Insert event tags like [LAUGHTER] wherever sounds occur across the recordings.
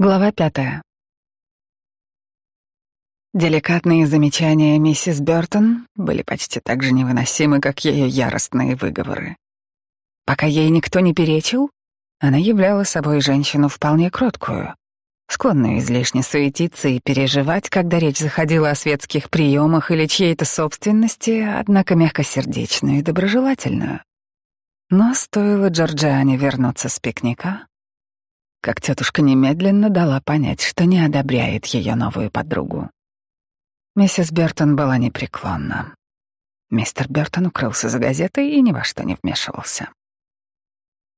Глава пятая. Деликатные замечания миссис Бёртон были почти так же невыносимы, как ее яростные выговоры. Пока ей никто не перечил, она являла собой женщину вполне кроткую, склонную излишне суетиться и переживать, когда речь заходила о светских приемах или чьей-то собственности, однако мягкосердечную и доброжелательную. Но стоило Джорджиане вернуться с пикника, как тетушка немедленно дала понять, что не одобряет ее новую подругу. Миссис Бертон была непреклонна. Мистер Бертон укрылся за газетой и ни во что не вмешивался.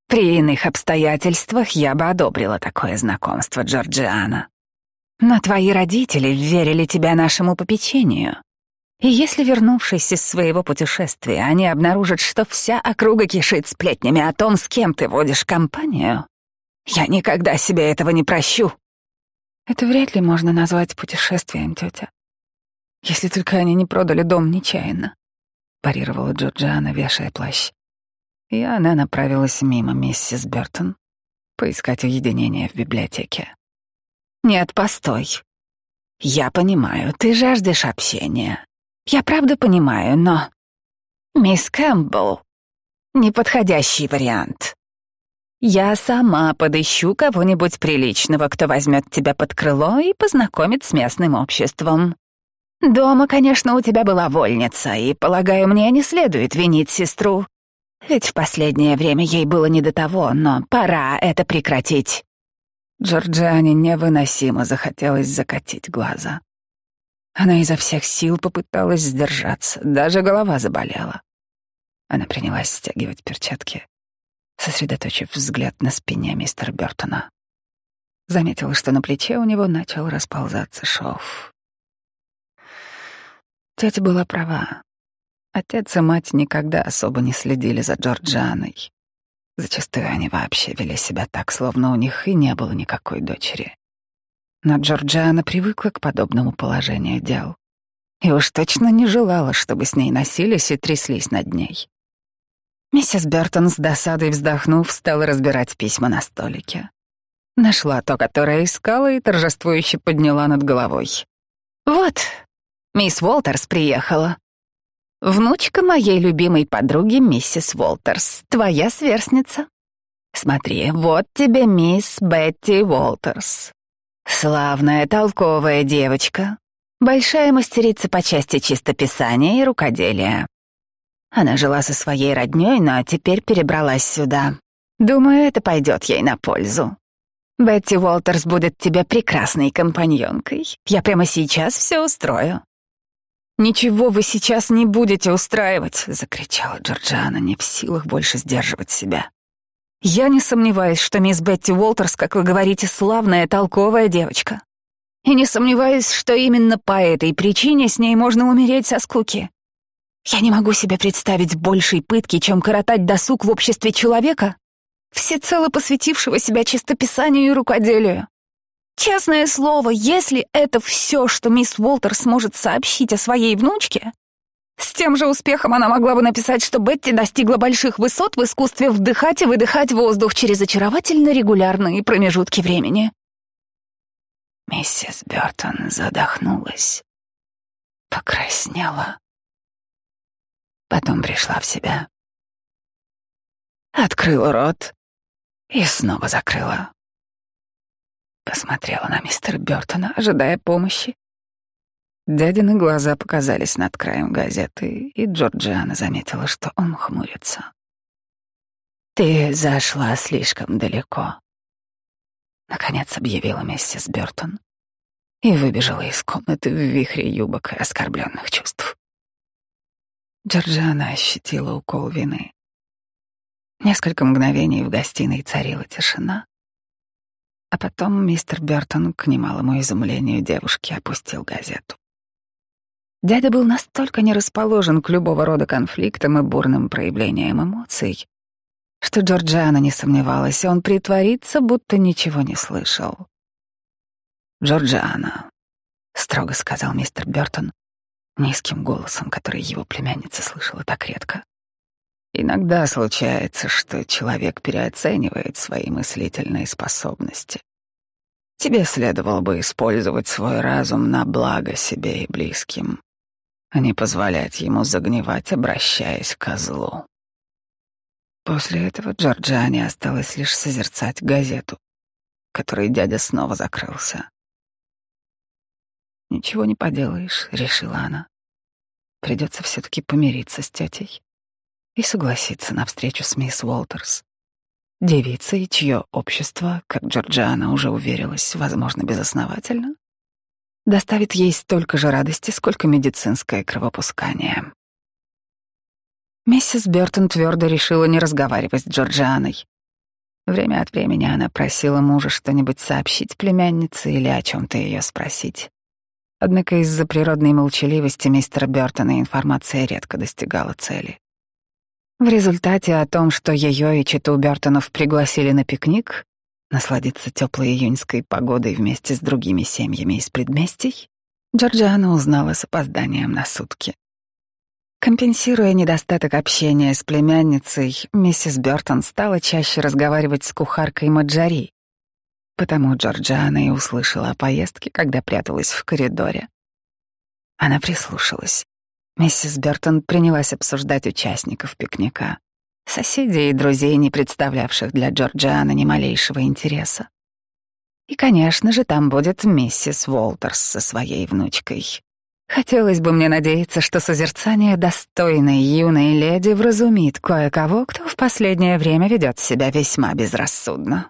«При иных обстоятельствах я бы одобрила такое знакомство, Джорджиана. Но твои родители верили тебя нашему попечению. И если, вернувшись из своего путешествия, они обнаружат, что вся округа кишит сплетнями о том, с кем ты водишь компанию, я никогда себе этого не прощу. Это вряд ли можно назвать путешествием, тетя. Если только они не продали дом нечаянно, парировала Джорджиана, вешая плащ. И она направилась мимо миссис Бертон поискать уединение в библиотеке. Нет, постой. Я понимаю, ты жаждешь общения. Я правда понимаю, но... Мисс Кэмпбелл — неподходящий вариант. Я сама подыщу кого-нибудь приличного, кто возьмет тебя под крыло и познакомит с местным обществом. Дома, конечно, у тебя была вольница, и, полагаю, мне не следует винить сестру. Ведь в последнее время ей было не до того, но пора это прекратить. Джорджиане невыносимо захотелось закатить глаза. Она изо всех сил попыталась сдержаться, даже голова заболела. Она принялась стягивать перчатки сосредоточив взгляд на спине мистера Бёртона. Заметила, что на плече у него начал расползаться шов. Тетя была права. Отец и мать никогда особо не следили за Джорджианой. Зачастую они вообще вели себя так, словно у них и не было никакой дочери. Но Джорджиана привыкла к подобному положению дел и уж точно не желала, чтобы с ней носились и тряслись над ней. Миссис Бертон с досадой вздохнув, стала разбирать письма на столике. Нашла то, которое искала, и торжествующе подняла над головой. «Вот, мисс Уолтерс приехала. Внучка моей любимой подруги, миссис Уолтерс, твоя сверстница. Смотри, вот тебе мисс Бетти Уолтерс. Славная, толковая девочка, большая мастерица по части чистописания и рукоделия. Она жила со своей роднёй, но теперь перебралась сюда. Думаю, это пойдет ей на пользу. Бетти Уолтерс будет тебе прекрасной компаньонкой. Я прямо сейчас все устрою». «Ничего вы сейчас не будете устраивать», — закричала Джорджиана, не в силах больше сдерживать себя. «Я не сомневаюсь, что мисс Бетти Уолтерс, как вы говорите, славная, толковая девочка. И не сомневаюсь, что именно по этой причине с ней можно умереть со скуки. Я не могу себе представить большей пытки, чем коротать досуг в обществе человека, всецело посвятившего себя чистописанию и рукоделию. Честное слово, если это все, что мисс Уолтер сможет сообщить о своей внучке, с тем же успехом она могла бы написать, что Бетти достигла больших высот в искусстве вдыхать и выдыхать воздух через очаровательно регулярные промежутки времени. Миссис Бертон задохнулась, покраснела Потом пришла в себя. Открыла рот и снова закрыла. Посмотрела на мистера Бёртона, ожидая помощи. Дядины глаза показались над краем газеты, и Джорджиана заметила, что он хмурится. «Ты зашла слишком далеко», — наконец объявила миссис Бёртон и выбежала из комнаты в вихре юбок и оскорбленных чувств. Джорджиана ощутила укол вины. Несколько мгновений в гостиной царила тишина. А потом мистер Бертон, к немалому изумлению девушки, опустил газету. Дядя был настолько не расположен к любого рода конфликтам и бурным проявлениям эмоций, что Джорджиана не сомневалась, он притворится, будто ничего не слышал. «Джорджиана», — строго сказал мистер Бертон, низким голосом, который его племянница слышала так редко. Иногда случается, что человек переоценивает свои мыслительные способности. Тебе следовало бы использовать свой разум на благо себе и близким, а не позволять ему загнивать, обращаясь к злу. После этого Джорджиане осталось лишь созерцать газету, которой дядя снова закрылся. «Ничего не поделаешь», — решила она. «Придется все-таки помириться с тетей и согласиться на встречу с мисс Уолтерс, девицей, чье общество, как Джорджиана уже уверилась, возможно, безосновательно, доставит ей столько же радости, сколько медицинское кровопускание». Миссис Бёртон твердо решила не разговаривать с Джорджианой. Время от времени она просила мужа что-нибудь сообщить племяннице или о чем то ее спросить. Однако из-за природной молчаливости мистера Бёртона информация редко достигала цели. В результате о том, что ее и читу Бёртонов пригласили на пикник, насладиться теплой июньской погодой вместе с другими семьями из предместий, Джорджиана узнала с опозданием на сутки. Компенсируя недостаток общения с племянницей, миссис Бёртон стала чаще разговаривать с кухаркой Маджари, потому Джорджиана и услышала о поездке, когда пряталась в коридоре. Она прислушалась. Миссис Бёртон принялась обсуждать участников пикника, соседей и друзей, не представлявших для Джорджиана ни малейшего интереса. И, конечно же, там будет миссис Уолтерс со своей внучкой. Хотелось бы мне надеяться, что созерцание достойной юной леди вразумит кое-кого, кто в последнее время ведет себя весьма безрассудно.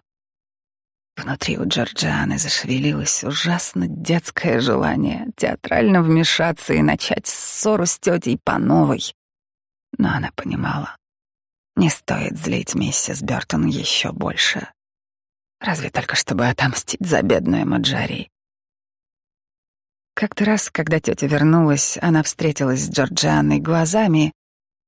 Внутри у Джорджианы зашевелилось ужасно детское желание театрально вмешаться и начать ссору с тетей по новой. Но она понимала, не стоит злить миссис Бёртон еще больше. Разве только чтобы отомстить за бедную Маджари. Как-то раз, когда тетя вернулась, она встретилась с Джорджианной глазами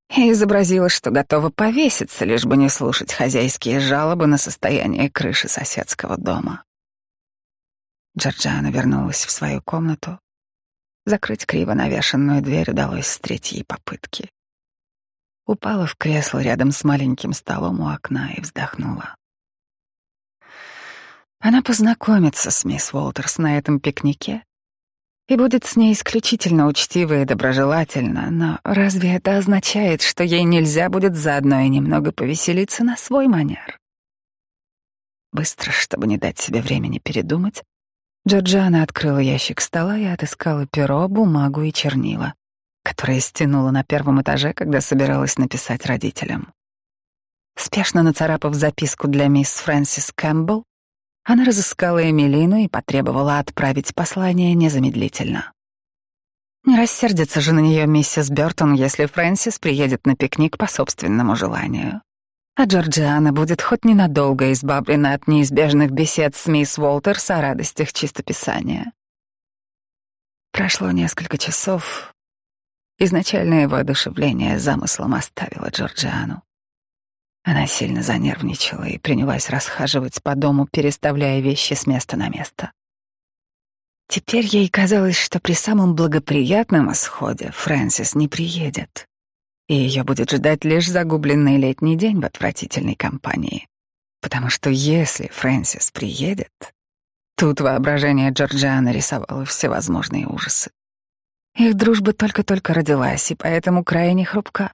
и изобразила, что готова повеситься, лишь бы не слушать хозяйские жалобы на состояние крыши соседского дома. Джорджиана вернулась в свою комнату. Закрыть криво навешенную дверь удалось с третьей попытки. Упала в кресло рядом с маленьким столом у окна и вздохнула. Она познакомится с мисс Уолтерс на этом пикнике и будет с ней исключительно учтиво и доброжелательно, но разве это означает, что ей нельзя будет заодно и немного повеселиться на свой манер? Быстро, чтобы не дать себе времени передумать, Джорджиана открыла ящик стола и отыскала перо, бумагу и чернила, которые стянула на первом этаже, когда собиралась написать родителям. Спешно нацарапав записку для мисс Фрэнсис Кэмпбелл, она разыскала Эмилину и потребовала отправить послание незамедлительно. Не рассердится же на нее миссис Бёртон, если Фрэнсис приедет на пикник по собственному желанию. А Джорджиана будет хоть ненадолго избавлена от неизбежных бесед с мисс Уолтерс о радостях чистописания. Прошло несколько часов. Изначальное воодушевление замыслом оставило Джорджиану. Она сильно занервничала и принялась расхаживать по дому, переставляя вещи с места на место. Теперь ей казалось, что при самом благоприятном исходе Фрэнсис не приедет, и ее будет ждать лишь загубленный летний день в отвратительной компании. Потому что если Фрэнсис приедет, тут воображение Джорджиана рисовало всевозможные ужасы. Их дружба только-только родилась, и поэтому крайне хрупка.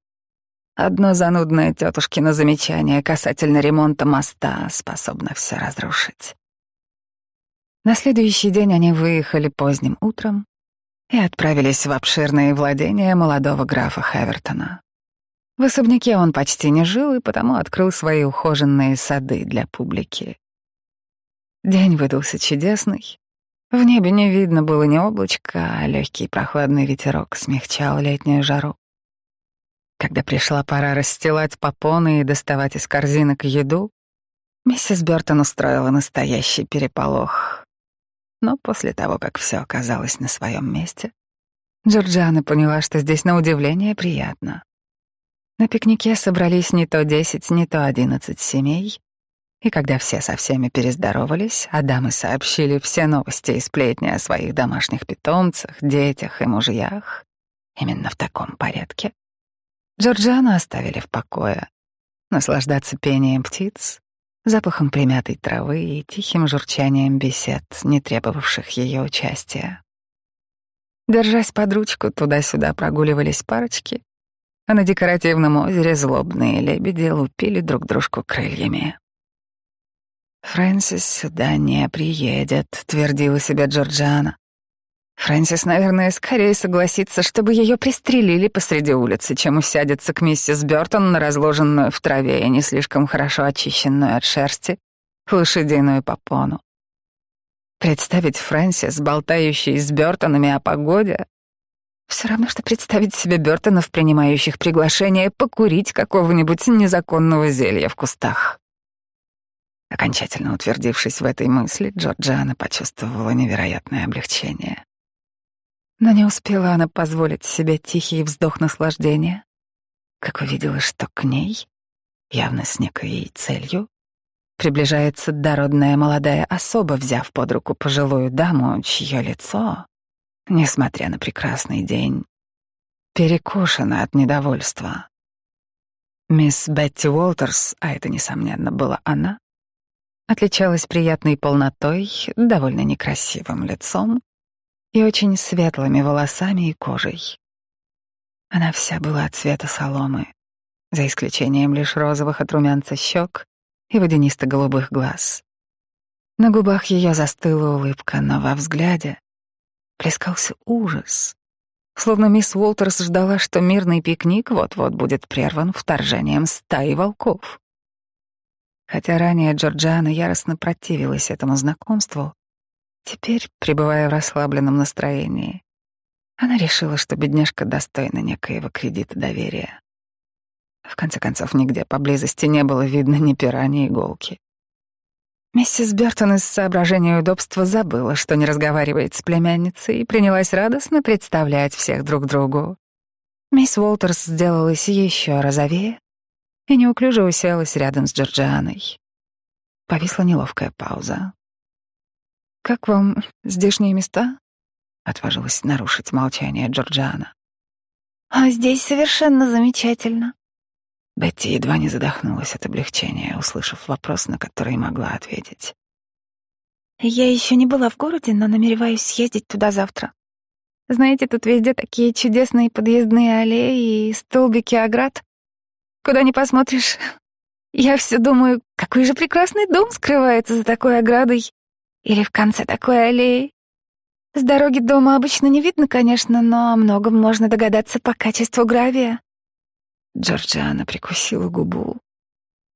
Одно занудное тетушкино замечание касательно ремонта моста способно все разрушить. На следующий день они выехали поздним утром и отправились в обширные владения молодого графа Хевертона. В особняке он почти не жил и потому открыл свои ухоженные сады для публики. День выдался чудесный. В небе не видно было ни облачка, а легкий прохладный ветерок смягчал летнюю жару. Когда пришла пора расстилать попоны и доставать из корзинок еду, миссис Бёртон устроила настоящий переполох. Но после того, как все оказалось на своем месте, Джорджиана поняла, что здесь на удивление приятно. На пикнике собрались не то десять, не то одиннадцать семей, и когда все со всеми перездоровались, а дамы сообщили все новости и сплетни о своих домашних питомцах, детях и мужьях, именно в таком порядке, Джорджану оставили в покое. Наслаждаться пением птиц, запахом примятой травы и тихим журчанием бесед, не требовавших ее участия. Держась под ручку, туда-сюда прогуливались парочки, а на декоративном озере злобные лебеди лупили друг дружку крыльями. «Фрэнсис сюда не приедет», — твердила себе Джорджиана. Фрэнсис, наверное, скорее согласится, чтобы ее пристрелили посреди улицы, чем усядется к миссис Бёртон на разложенную в траве и не слишком хорошо очищенную от шерсти лошадиную попону. Представить Фрэнсис, болтающей с Бёртонами о погоде, все равно, что представить себе Бёртонов, принимающих приглашение покурить какого-нибудь незаконного зелья в кустах. Окончательно утвердившись в этой мысли, Джорджиана почувствовала невероятное облегчение. Но не успела она позволить себе тихий вздох наслаждения, как увидела, что к ней, явно с некой целью, приближается дородная молодая особа, взяв под руку пожилую даму, чье лицо, несмотря на прекрасный день, перекошено от недовольства. Мисс Бетти Уолтерс, а это, несомненно, была она, отличалась приятной полнотой, довольно некрасивым лицом и очень светлыми волосами и кожей. Она вся была цвета соломы, за исключением лишь розовых от румянца щек и водянисто-голубых глаз. На губах ее застыла улыбка, но во взгляде плескался ужас, словно мисс Уолтерс ждала, что мирный пикник вот-вот будет прерван вторжением стаи волков. Хотя ранее Джорджиана яростно противилась этому знакомству, Теперь, пребывая в расслабленном настроении, она решила, что бедняжка достойна некоего кредита доверия. В конце концов, нигде поблизости не было видно ни пера, ни иголки. Миссис Бертон из соображения удобства забыла, что не разговаривает с племянницей, и принялась радостно представлять всех друг другу. Мисс Уолтерс сделалась еще розовее и неуклюже уселась рядом с Джорджианой. Повисла неловкая пауза. «Как вам здешние места?» — отважилась нарушить молчание Джорджиана. «А здесь совершенно замечательно». Бетти едва не задохнулась от облегчения, услышав вопрос, на который могла ответить. «Я еще не была в городе, но намереваюсь съездить туда завтра. Знаете, тут везде такие чудесные подъездные аллеи и столбики оград. Куда ни посмотришь, я все думаю, какой же прекрасный дом скрывается за такой оградой. Или в конце такой аллеи. С дороги дома обычно не видно, конечно, но о многом можно догадаться по качеству гравия. Джорджиана прикусила губу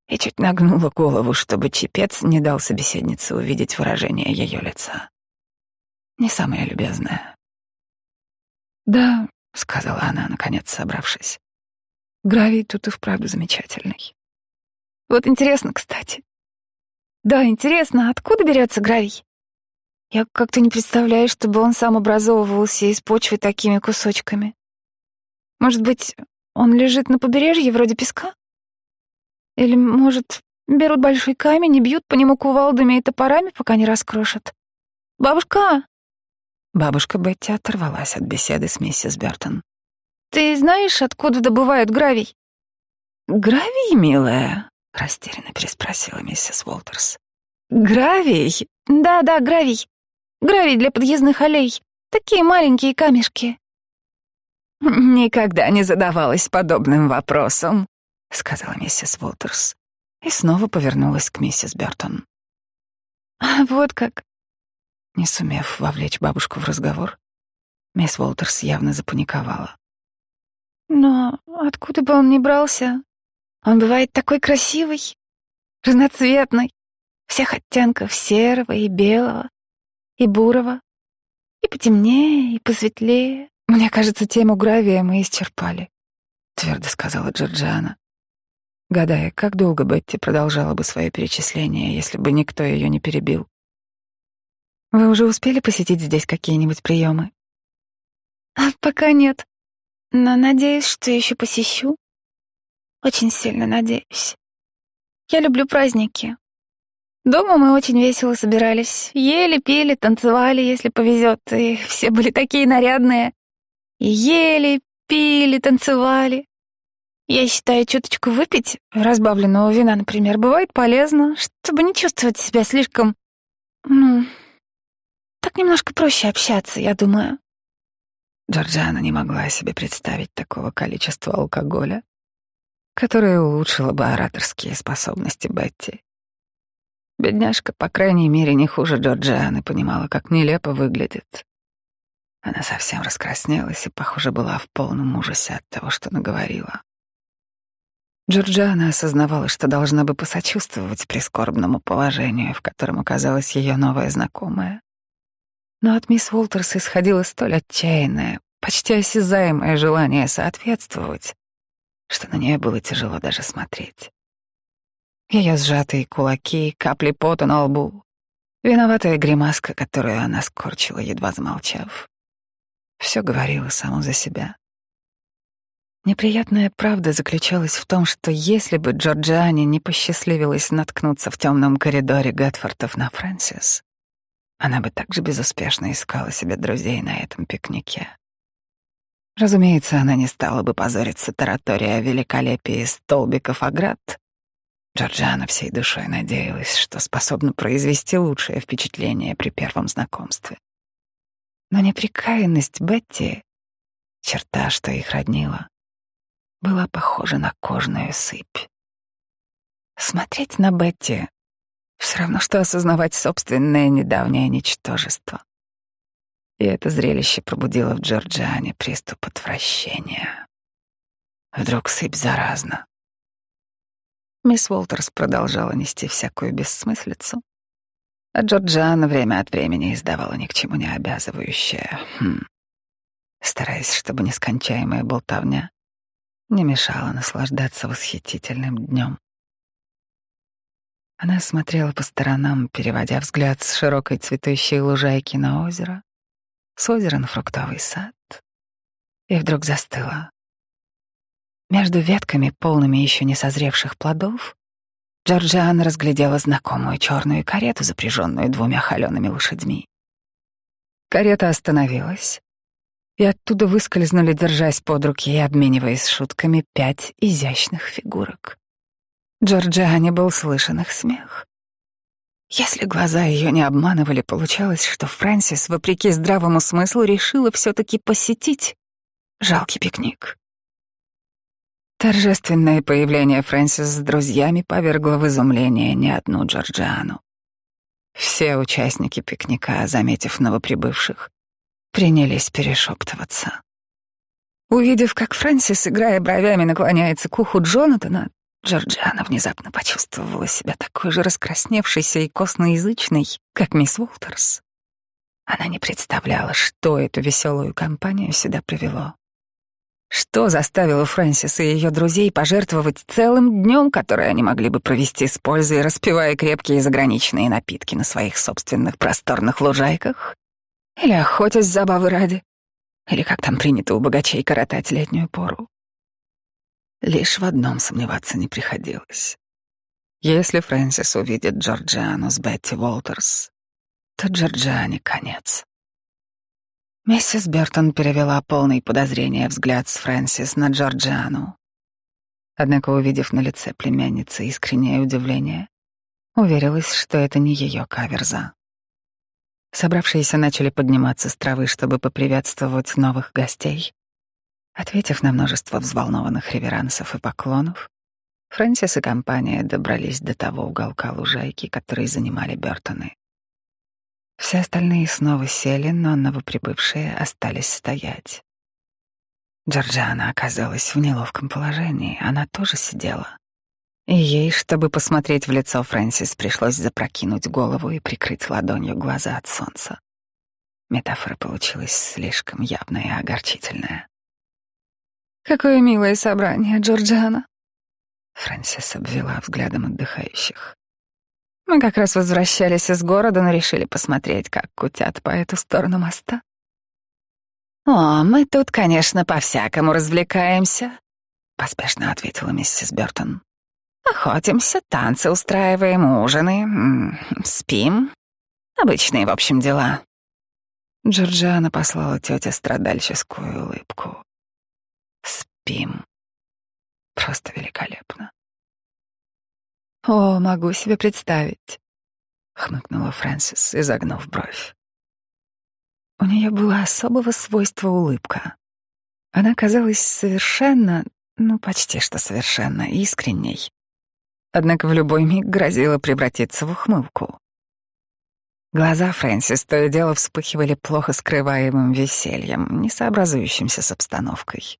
и чуть нагнула голову, чтобы чепец не дал собеседнице увидеть выражение ее лица. Не самое любезное. «Да», — сказала она, наконец собравшись, — «гравий тут и вправду замечательный». «Вот интересно, кстати, да, интересно, откуда берется гравий? Я как-то не представляю, чтобы он сам образовывался из почвы такими кусочками. Может быть, он лежит на побережье вроде песка? Или, может, берут большой камень и бьют по нему кувалдами и топорами, пока не раскрошат? Бабушка! Бабушка Бетти оторвалась от беседы с миссис Бертон. Ты знаешь, откуда добывают гравий? Гравий, милая? — растерянно переспросила миссис Уолтерс. «Гравий? Да-да, гравий. Гравий для подъездных аллей. Такие маленькие камешки». «Никогда не задавалась подобным вопросом», — сказала миссис Уолтерс. И снова повернулась к миссис Бертон. «А вот как». Не сумев вовлечь бабушку в разговор, мисс Уолтерс явно запаниковала. «Но откуда бы он ни брался, он бывает такой красивый, разноцветный, всех оттенков серого и белого, и бурого, и потемнее, и посветлее. Мне кажется, тему гравия мы исчерпали, твердо сказала Джорджиана, гадая, как долго Бетти продолжала бы свое перечисление, если бы никто ее не перебил. Вы уже успели посетить здесь какие-нибудь приемы? А пока нет, но надеюсь, что еще посещу. Очень сильно надеюсь. Я люблю праздники. Дома мы очень весело собирались. Ели, пели, танцевали, если повезет. И все были такие нарядные. И ели, пили, танцевали. Я считаю, чуточку выпить разбавленного вина, например, бывает полезно, чтобы не чувствовать себя слишком... Ну, так немножко проще общаться, я думаю. Джорджиана не могла себе представить такого количества алкоголя, которое улучшило бы ораторские способности Бетти. Бедняжка, по крайней мере, не хуже Джорджианы, понимала, как нелепо выглядит. Она совсем раскраснелась и, похоже, была в полном ужасе от того, что наговорила. Джорджиана осознавала, что должна бы посочувствовать прискорбному положению, в котором оказалась ее новая знакомая. Но от мисс Уолтерс исходило столь отчаянное, почти осязаемое желание соответствовать, что на нее было тяжело даже смотреть. Ее сжатые кулаки, капли пота на лбу, виноватая гримаска, которую она скорчила, едва замолчав. Все говорило само за себя. Неприятная правда заключалась в том, что если бы Джорджиане не посчастливилось наткнуться в темном коридоре Гэтфордов на Фрэнсис, она бы также безуспешно искала себе друзей на этом пикнике. Разумеется, она не стала бы позориться тараторией о великолепии столбиков оград. Джорджиана всей душой надеялась, что способна произвести лучшее впечатление при первом знакомстве. Но неприкаянность Бетти, черта, что их роднила, была похожа на кожную сыпь. Смотреть на Бетти все равно, что осознавать собственное недавнее ничтожество. И это зрелище пробудило в Джорджиане приступ отвращения. Вдруг сыпь заразна. Мисс Уолтерс продолжала нести всякую бессмыслицу, а Джорджиана время от времени издавала ни к чему не обязывающее «хм», стараясь, чтобы нескончаемая болтовня не мешала наслаждаться восхитительным днем. Она смотрела по сторонам, переводя взгляд с широкой цветущей лужайки на озеро, с озера на фруктовый сад, и вдруг застыла. Между ветками, полными еще не созревших плодов, Джорджиана разглядела знакомую черную карету, запряженную двумя холеными лошадьми. Карета остановилась, и оттуда выскользнули, держась под руки и обмениваясь шутками, пять изящных фигурок. Джорджиане был слышен их смех. Если глаза ее не обманывали, получалось, что Фрэнсис, вопреки здравому смыслу, решила все-таки посетить жалкий пикник. Торжественное появление Фрэнсис с друзьями повергло в изумление не одну Джорджиану. Все участники пикника, заметив новоприбывших, принялись перешептываться. Увидев, как Фрэнсис, играя бровями, наклоняется к уху Джонатана, Джорджиана внезапно почувствовала себя такой же раскрасневшейся и косноязычной, как мисс Уолтерс. Она не представляла, что эту веселую компанию сюда привело. Что заставило Фрэнсис и ее друзей пожертвовать целым днем, который они могли бы провести с пользой, распивая крепкие заграничные напитки на своих собственных просторных лужайках? Или охотясь забавы ради? Или как там принято у богачей коротать летнюю пору? Лишь в одном сомневаться не приходилось. Если Фрэнсис увидит Джорджиану с Бетти Уолтерс, то Джорджиане конец. Миссис Бертон перевела полный подозрения взгляд с Фрэнсис на Джорджиану. Однако, увидев на лице племянницы искреннее удивление, уверилась, что это не ее каверза. Собравшиеся начали подниматься с травы, чтобы поприветствовать новых гостей. Ответив на множество взволнованных реверансов и поклонов, Фрэнсис и компания добрались до того уголка лужайки, который занимали Бёртоны. Все остальные снова сели, но новоприбывшие остались стоять. Джорджиана оказалась в неловком положении, она тоже сидела. И ей, чтобы посмотреть в лицо Фрэнсис, пришлось запрокинуть голову и прикрыть ладонью глаза от солнца. Метафора получилась слишком явная и огорчительная. «Какое милое собрание, Джорджиана!» Фрэнсис обвела взглядом отдыхающих. «Мы как раз возвращались из города, но решили посмотреть, как кутят по эту сторону моста». «О, мы тут, конечно, по-всякому развлекаемся», — поспешно ответила миссис Бёртон. Охотимся, танцы устраиваем, ужины, спим. Обычные, в общем, дела. Джорджиана послала тетя страдальческую улыбку. Спим. Просто великолепно. «О, могу себе представить», — хмыкнула Фрэнсис, изогнув бровь. У нее было особого свойства улыбка. Она казалась совершенно, ну, почти что совершенно искренней. Однако в любой миг грозила превратиться в ухмылку. Глаза Фрэнсис то и дело вспыхивали плохо скрываемым весельем, не сообразующимся с обстановкой.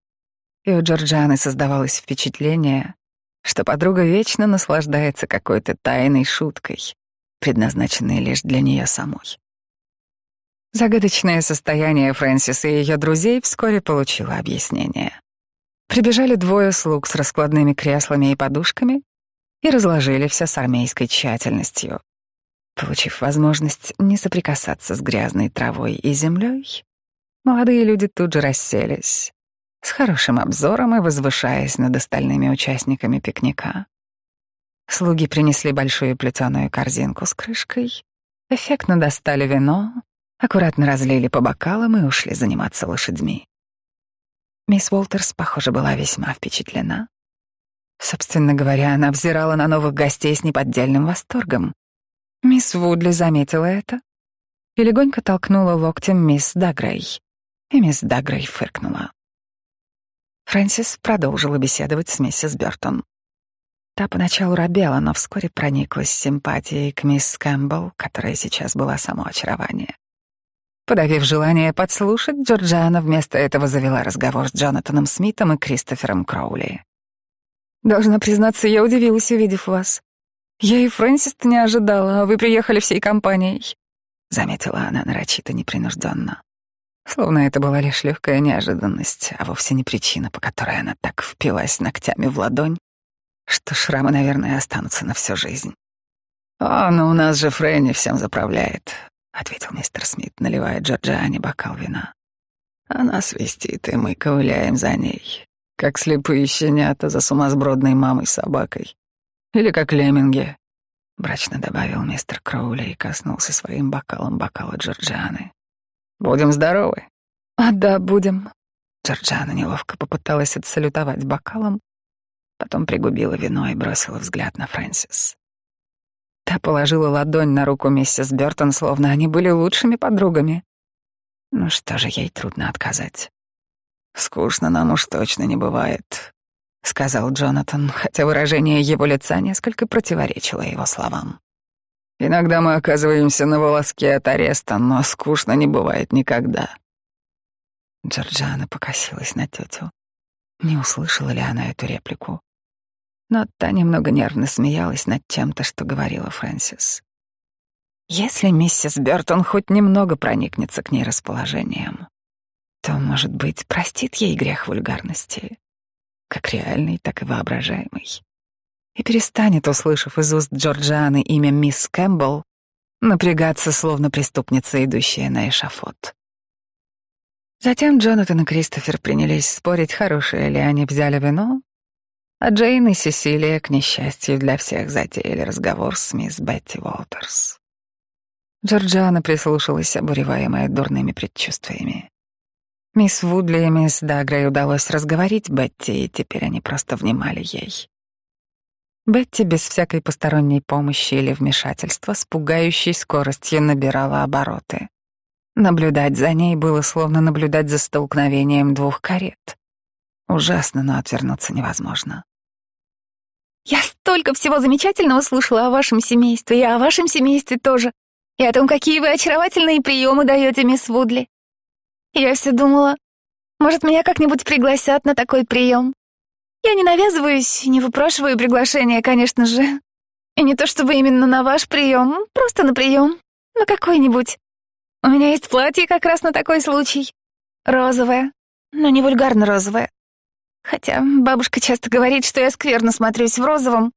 И у Джорджаны создавалось впечатление, что подруга вечно наслаждается какой-то тайной шуткой, предназначенной лишь для нее самой. Загадочное состояние Фрэнсис и ее друзей вскоре получило объяснение. Прибежали двое слуг с раскладными креслами и подушками и разложили все с армейской тщательностью. Получив возможность не соприкасаться с грязной травой и землей, молодые люди тут же расселись, с хорошим обзором и возвышаясь над остальными участниками пикника. Слуги принесли большую плетеную корзинку с крышкой, эффектно достали вино, аккуратно разлили по бокалам и ушли заниматься лошадьми. Мисс Уолтерс, похоже, была весьма впечатлена. Собственно говоря, она взирала на новых гостей с неподдельным восторгом. Мисс Вудли заметила это и легонько толкнула локтем мисс Дагрей, и мисс Дагрей фыркнула. Фрэнсис продолжила беседовать с миссис Бёртон. Та поначалу робела, но вскоре прониклась симпатией к мисс Кэмпбелл, которая сейчас была само очарование. Подавив желание подслушать, Джорджиана вместо этого завела разговор с Джонатаном Смитом и Кристофером Кроули. «Должна признаться, я удивилась, увидев вас. Я и Фрэнсис не ожидала, а вы приехали всей компанией», — заметила она нарочито непринужденно. Словно это была лишь легкая неожиданность, а вовсе не причина, по которой она так впилась ногтями в ладонь, что шрамы, наверное, останутся на всю жизнь. «О, ну у нас же Фрэнни всем заправляет», — ответил мистер Смит, наливая Джорджиане бокал вина. «Она свистит, и мы ковыляем за ней, как слепые щенята за сумасбродной мамой-собакой. Или как лемминги», — брачно добавил мистер Кроули и коснулся своим бокалом бокала Джорджианы. Будем здоровы. А да, будем. Джорджана неловко попыталась отсалютовать бокалом, потом пригубила вино и бросила взгляд на Фрэнсис. Та положила ладонь на руку миссис Бёртон, словно они были лучшими подругами. Ну что же, ей трудно отказать. «Скучно нам уж точно не бывает», — сказал Джонатан, хотя выражение его лица несколько противоречило его словам. Иногда мы оказываемся на волоске от ареста, но скучно не бывает никогда. Джорджана покосилась на тетю. Не услышала ли она эту реплику? Но та немного нервно смеялась над чем-то, что говорила Фрэнсис. Если миссис Бёртон хоть немного проникнется к ней расположением, то, может быть, простит ей грех вульгарности, как реальный, так и воображаемый и перестанет, услышав из уст Джорджианы имя мисс Кэмпбелл, напрягаться, словно преступница, идущая на эшафот. Затем Джонатан и Кристофер принялись спорить, хорошее ли они взяли вино, а Джейн и Сесилия, к несчастью для всех, затеяли разговор с мисс Бетти Уолтерс. Джорджиана прислушалась, обуреваемая дурными предчувствиями. Мисс Вудли и мисс Дагрей удалось разговорить Бетти, и теперь они просто внимали ей. Бетти без всякой посторонней помощи или вмешательства с пугающей скоростью набирала обороты. Наблюдать за ней было словно наблюдать за столкновением двух карет. Ужасно, но отвернуться невозможно. «Я столько всего замечательного слышала о вашем семействе, и о вашем семействе тоже, и о том, какие вы очаровательные приемы даете, мисс Вудли. Я все думала, может, меня как-нибудь пригласят на такой прием. Я не навязываюсь, не выпрашиваю приглашения, конечно же. И не то чтобы именно на ваш прием, просто на прием. На какой-нибудь. У меня есть платье как раз на такой случай. Розовое, но не вульгарно розовое. Хотя бабушка часто говорит, что я скверно смотрюсь в розовом,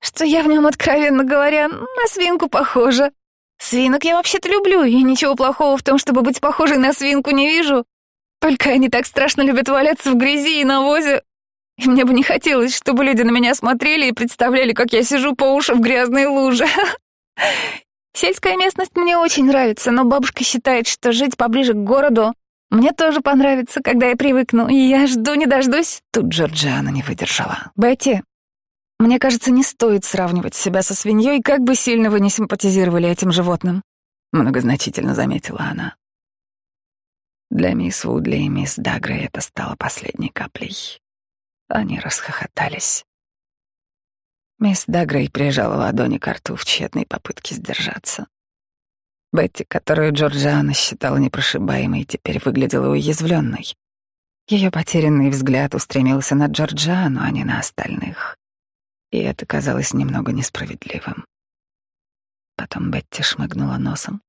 что я в нем, откровенно говоря, на свинку похожа. Свинок я вообще-то люблю, и ничего плохого в том, чтобы быть похожей на свинку, не вижу. Только они так страшно любят валяться в грязи и навозе, и мне бы не хотелось, чтобы люди на меня смотрели и представляли, как я сижу по уши в грязной луже. [LAUGHS] Сельская местность мне очень нравится, но бабушка считает, что жить поближе к городу Мне тоже понравится, когда я привыкну, и я жду не дождусь». Тут Джорджиана не выдержала. «Бетти, мне кажется, не стоит сравнивать себя со свиньей, как бы сильно вы не симпатизировали этим животным», — многозначительно заметила она. Для мисс Вудли и мисс Дагрей это стало последней каплей. Они расхохотались. Мисс Дагрей прижала ладони к рту в тщетной попытке сдержаться. Бетти, которую Джорджиана считала непрошибаемой, теперь выглядела уязвленной. Ее потерянный взгляд устремился на Джорджиану, а не на остальных. И это казалось немного несправедливым. Потом Бетти шмыгнула носом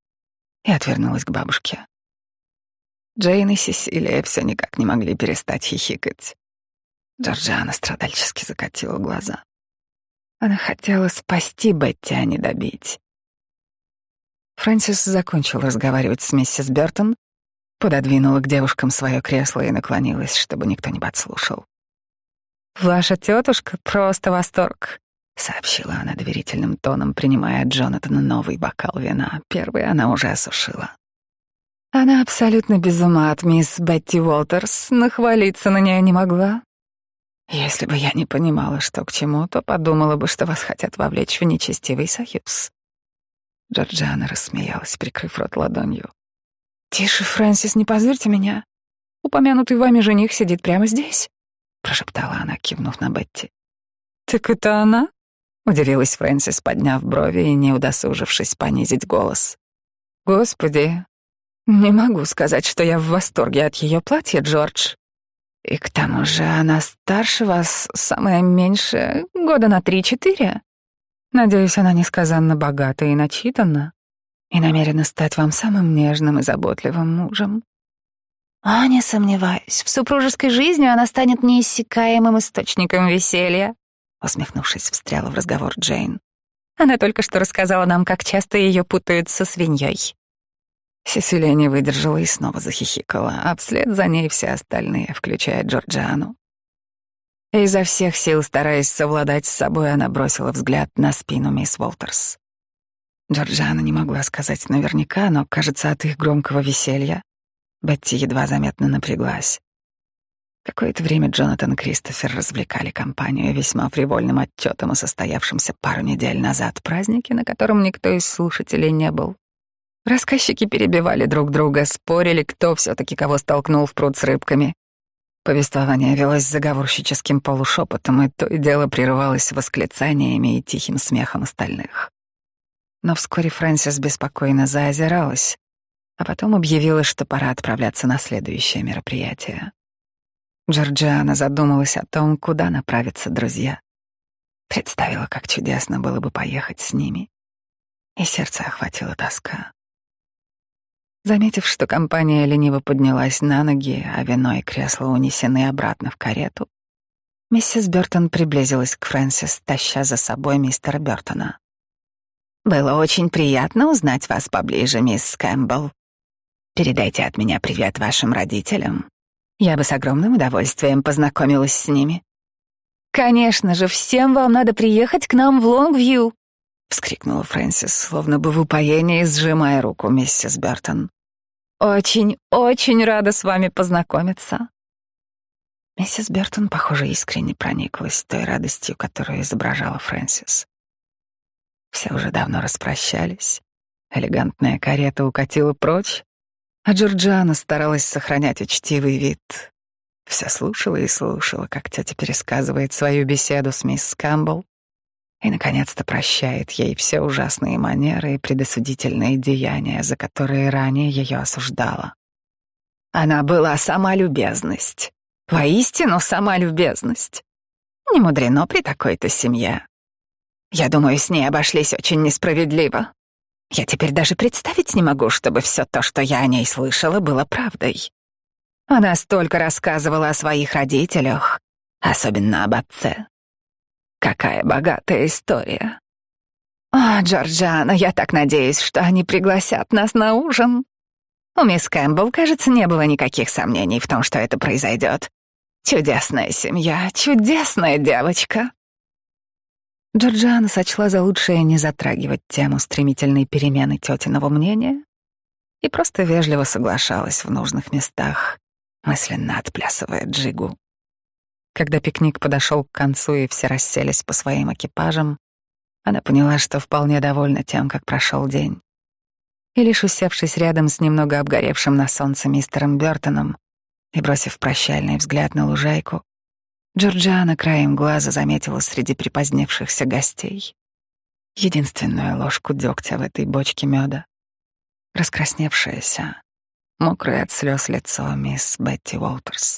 и отвернулась к бабушке. Джейн и Сесилия все никак не могли перестать хихикать. Джорджиана страдальчески закатила глаза. Она хотела спасти Бетти, а не добить. Фрэнсис закончил разговаривать с миссис Бёртон, пододвинула к девушкам свое кресло и наклонилась, чтобы никто не подслушал. «Ваша тетушка просто восторг», — сообщила она доверительным тоном, принимая от Джонатана новый бокал вина. Первый она уже осушила. Она абсолютно без ума от мисс Бетти Уолтерс, нахвалиться на нее не могла. Если бы я не понимала, что к чему, то подумала бы, что вас хотят вовлечь в нечестивый союз. Джорджиана рассмеялась, прикрыв рот ладонью. «Тише, Фрэнсис, не позорьте меня. Упомянутый вами жених сидит прямо здесь», — прошептала она, кивнув на Бетти. «Так это она?» — удивилась Фрэнсис, подняв брови и не удосужившись понизить голос. «Господи, не могу сказать, что я в восторге от ее платья, Джордж. И к тому же она старше вас, самое меньшее, года на три-четыре. Надеюсь, она несказанно богата и начитана и намерена стать вам самым нежным и заботливым мужем. А не сомневаюсь, в супружеской жизни она станет неиссякаемым источником веселья. Усмехнувшись, встряла в разговор Джейн. Она только что рассказала нам, как часто ее путают со свиньей. Сесилия не выдержала и снова захихикала, а вслед за ней все остальные, включая Джорджиану. Изо всех сил, стараясь совладать с собой, она бросила взгляд на спину мисс Уолтерс. Джорджиана не могла сказать наверняка, но, кажется, от их громкого веселья Бетти едва заметно напряглась. Какое-то время Джонатан и Кристофер развлекали компанию весьма фривольным отчетом о состоявшемся пару недель назад празднике, на котором никто из слушателей не был. Рассказчики перебивали друг друга, спорили, кто все таки кого столкнул в пруд с рыбками. Повествование велось заговорщическим полушепотом, и то и дело прерывалось восклицаниями и тихим смехом остальных. Но вскоре Фрэнсис беспокойно заозиралась, а потом объявила, что пора отправляться на следующее мероприятие. Джорджиана задумалась о том, куда направятся друзья. Представила, как чудесно было бы поехать с ними. И сердце охватила тоска. Заметив, что компания лениво поднялась на ноги, а вино и кресло унесены обратно в карету, миссис Бёртон приблизилась к Фрэнсис, таща за собой мистера Бёртона. «Было очень приятно узнать вас поближе, мисс Кэмпбелл. Передайте от меня привет вашим родителям. Я бы с огромным удовольствием познакомилась с ними». «Конечно же, всем вам надо приехать к нам в Лонгвью», вскрикнула Фрэнсис, словно бы в упоении, сжимая руку миссис Бертон. «Очень, очень рада с вами познакомиться». Миссис Бертон, похоже, искренне прониклась той радостью, которую изображала Фрэнсис. Все уже давно распрощались. Элегантная карета укатила прочь, а Джорджиана старалась сохранять учтивый вид. Все слушала и слушала, как тетя пересказывает свою беседу с мисс Кэмпбелл, и, наконец-то, прощает ей все ужасные манеры и предосудительные деяния, за которые ранее ее осуждала. Она была сама любезность, воистину сама любезность. Не мудрено при такой-то семье. Я думаю, с ней обошлись очень несправедливо. Я теперь даже представить не могу, чтобы все то, что я о ней слышала, было правдой. Она столько рассказывала о своих родителях, особенно об отце. Какая богатая история. О, Джорджиана, я так надеюсь, что они пригласят нас на ужин. У мисс Кэмпбелл, кажется, не было никаких сомнений в том, что это произойдет. Чудесная семья, чудесная девочка. Джорджиана сочла за лучшее не затрагивать тему стремительной перемены тетиного мнения и просто вежливо соглашалась в нужных местах, мысленно отплясывая джигу. Когда пикник подошел к концу и все расселись по своим экипажам, она поняла, что вполне довольна тем, как прошел день. И лишь усевшись рядом с немного обгоревшим на солнце мистером Бёртоном и бросив прощальный взгляд на лужайку, Джорджиана краем глаза заметила среди припозднившихся гостей единственную ложку дегтя в этой бочке меда, раскрасневшаяся, мокрое от слез лицо мисс Бетти Уолтерс.